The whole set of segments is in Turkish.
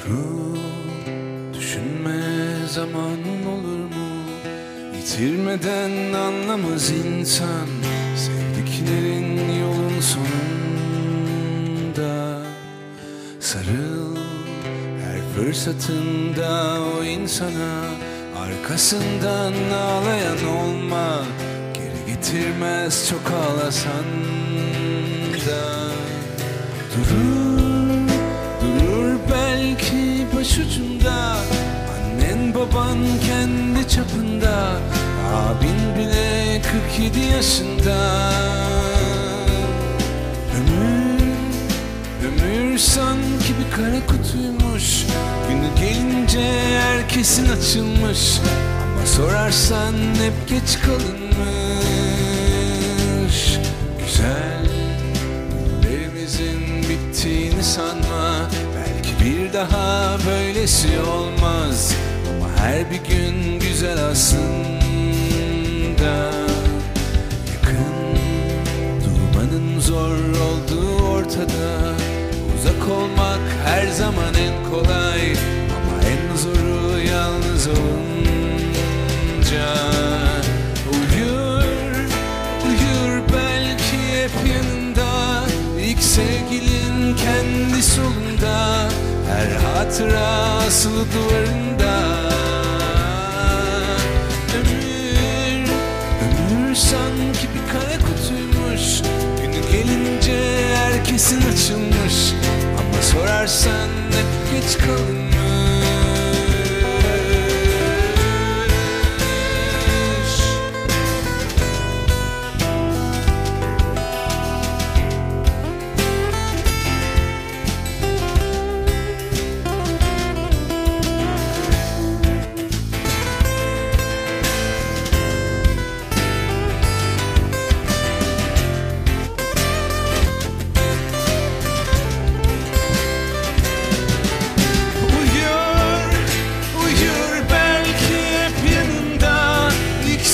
Yavrum düşünme zamanın olur mu? Yitirmeden anlamaz insan Sevdiklerin yolun sonunda Sarıl her fırsatında o insana Arkasından ağlayan olma Geri getirmez çok ağlasan baban kendi çapında Abin bile 47 yaşında. Ömür, ömür sanki bir kara kutuymuş. Günü gelince herkesin açılmış. Ama sorarsan hep geç kalınmış. Güzel Günlerimizin bittiğini sanma. Belki bir daha böylesi olmaz her bir gün güzel aslında. Yakın durmanın zor olduğu ortada. Uzak olmak her zaman en kolay. Ama en zoru yalnız olunca. Uyur, uyur belki hep yanında. İlk sevgilin kendi solunda. Her hatıra asılı duvarında gelince herkesin açılmış. Ama sorarsan hep geç kalınmış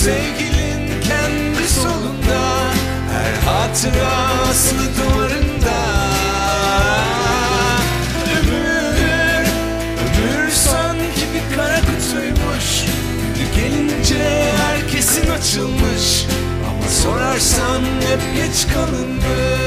sevgilin kendi solunda Her hatıra aslı duvarında. Ömür, ömür sanki bir kara kutuymuş Günü gelince herkesin açılmış. Ama sorarsan hep geç kalınmış